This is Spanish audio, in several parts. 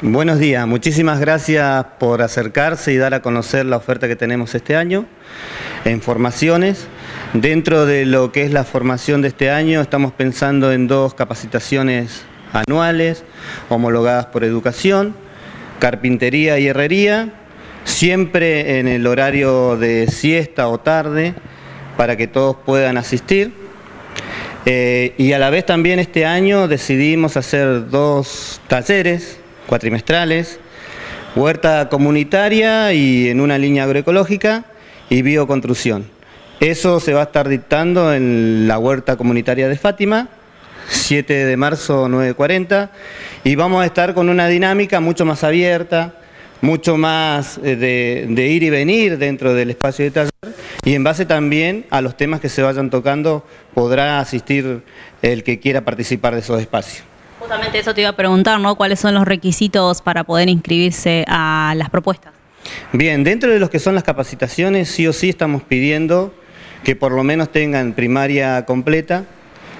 Buenos días, muchísimas gracias por acercarse y dar a conocer la oferta que tenemos este año en formaciones. Dentro de lo que es la formación de este año estamos pensando en dos capacitaciones anuales homologadas por educación, carpintería y herrería, siempre en el horario de siesta o tarde para que todos puedan asistir. Eh, y a la vez también este año decidimos hacer dos talleres cuatrimestrales, huerta comunitaria y en una línea agroecológica y bioconstrucción. Eso se va a estar dictando en la huerta comunitaria de Fátima, 7 de marzo 9.40, y vamos a estar con una dinámica mucho más abierta, mucho más eh, de, de, ir y venir dentro del espacio de taller y en base también a los temas que se vayan tocando podrá asistir el que quiera participar de esos espacios. Justamente eso te iba a preguntar, ¿no? ¿Cuáles son los requisitos para poder inscribirse a las propuestas? Bien, dentro de los que son las capacitaciones, sí o sí estamos pidiendo que por lo menos tengan primaria completa,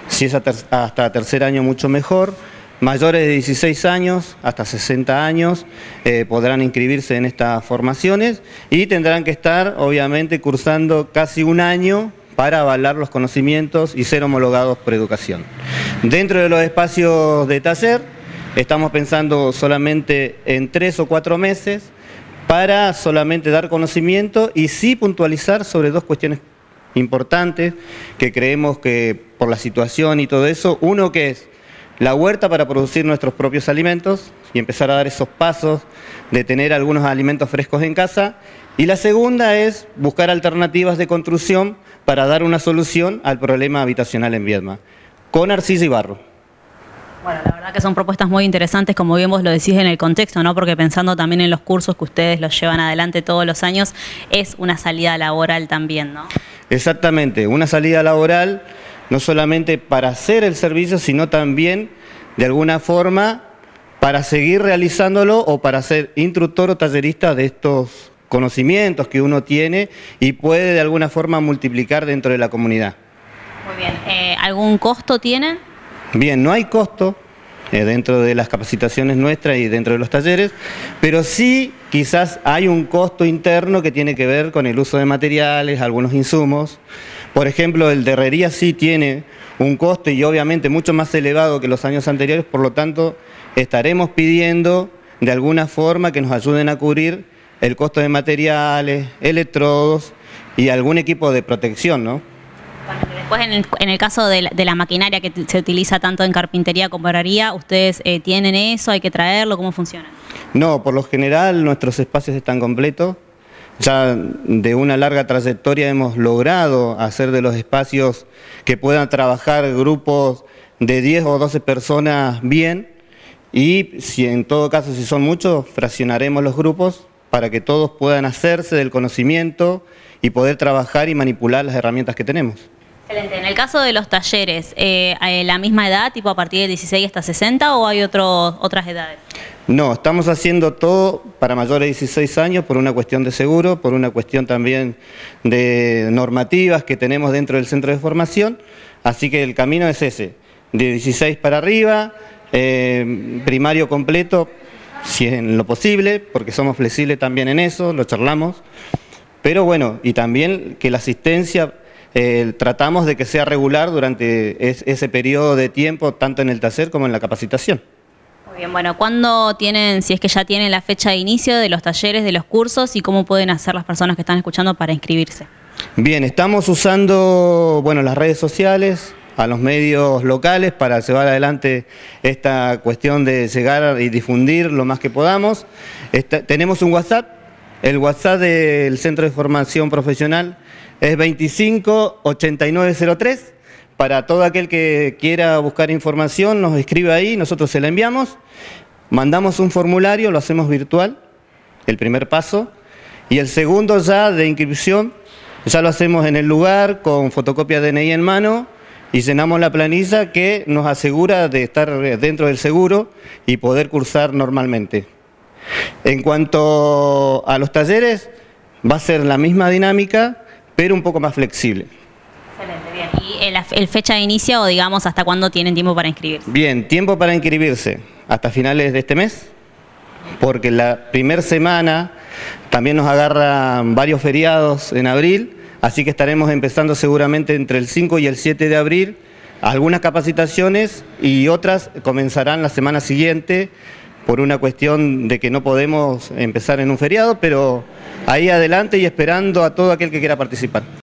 si es hasta tercer año mucho mejor, mayores de 16 años, hasta 60 años, eh, podrán inscribirse en estas formaciones y tendrán que estar, obviamente, cursando casi un año para avalar los conocimientos y ser homologados por educación. Dentro de los espacios de taller, estamos pensando solamente en tres o cuatro meses para solamente dar conocimiento y sí puntualizar sobre dos cuestiones importantes que creemos que por la situación y todo eso, uno que es la huerta para producir nuestros propios alimentos y empezar a dar esos pasos de tener algunos alimentos frescos en casa. Y la segunda es buscar alternativas de construcción para dar una solución al problema habitacional en Viedma con Narciso Ibarro. Bueno, la verdad que son propuestas muy interesantes, como bien vos lo decís en el contexto, ¿no? Porque pensando también en los cursos que ustedes los llevan adelante todos los años, es una salida laboral también, ¿no? Exactamente, una salida laboral no solamente para hacer el servicio, sino también de alguna forma para seguir realizándolo o para ser instructor o tallerista de estos conocimientos que uno tiene y puede de alguna forma multiplicar dentro de la comunidad bien. Eh, ¿Algún costo tienen? Bien, no hay costo eh, dentro de las capacitaciones nuestras y dentro de los talleres, pero sí quizás hay un costo interno que tiene que ver con el uso de materiales, algunos insumos. Por ejemplo, el de herrería sí tiene un coste y obviamente mucho más elevado que los años anteriores, por lo tanto estaremos pidiendo de alguna forma que nos ayuden a cubrir el costo de materiales, electrodos y algún equipo de protección, ¿no? Después, en el, en el caso de la, de la, maquinaria que se utiliza tanto en carpintería como herrería, ¿ustedes eh, tienen eso? ¿Hay que traerlo? ¿Cómo funciona? No, por lo general nuestros espacios están completos. Ya de una larga trayectoria hemos logrado hacer de los espacios que puedan trabajar grupos de 10 o 12 personas bien y si en todo caso si son muchos, fraccionaremos los grupos para que todos puedan hacerse del conocimiento y poder trabajar y manipular las herramientas que tenemos. Excelente. En el caso de los talleres, eh, ¿la misma edad, tipo a partir de 16 hasta 60 o hay otras edades? No, estamos haciendo todo para mayores de 16 años por una cuestión de seguro, por una cuestión también de normativas que tenemos dentro del centro de formación, así que el camino es ese, de 16 para arriba, eh, primario completo, si es en lo posible, porque somos flexibles también en eso, lo charlamos, pero bueno, y también que la asistencia eh, tratamos de que sea regular durante ese periodo de tiempo, tanto en el taller como en la capacitación. Muy bien, bueno, ¿cuándo tienen, si es que ya tienen la fecha de inicio de los talleres, de los cursos y cómo pueden hacer las personas que están escuchando para inscribirse? Bien, estamos usando, bueno, las redes sociales, a los medios locales para llevar adelante esta cuestión de llegar y difundir lo más que podamos. Tenemos un WhatsApp, el WhatsApp del Centro de Formación Profesional es 258903. Para todo aquel que quiera buscar información, nos escribe ahí, nosotros se la enviamos. Mandamos un formulario, lo hacemos virtual, el primer paso. Y el segundo ya de inscripción, ya lo hacemos en el lugar con fotocopia de DNI en mano y llenamos la planilla que nos asegura de estar eh, dentro del seguro y poder cursar normalmente. En cuanto a los talleres, va a ser la misma dinámica pero un poco más flexible. Excelente, bien. ¿Y el, fecha de inicio, o digamos, hasta cuándo tienen tiempo para inscribirse? Bien, tiempo para inscribirse hasta finales de este mes, porque la primera semana también nos agarran varios feriados en abril, así que estaremos empezando seguramente entre el 5 y el 7 de abril algunas capacitaciones y otras comenzarán la semana siguiente por una cuestión de que no podemos empezar en un feriado, pero ahí adelante y esperando a todo aquel que quiera participar.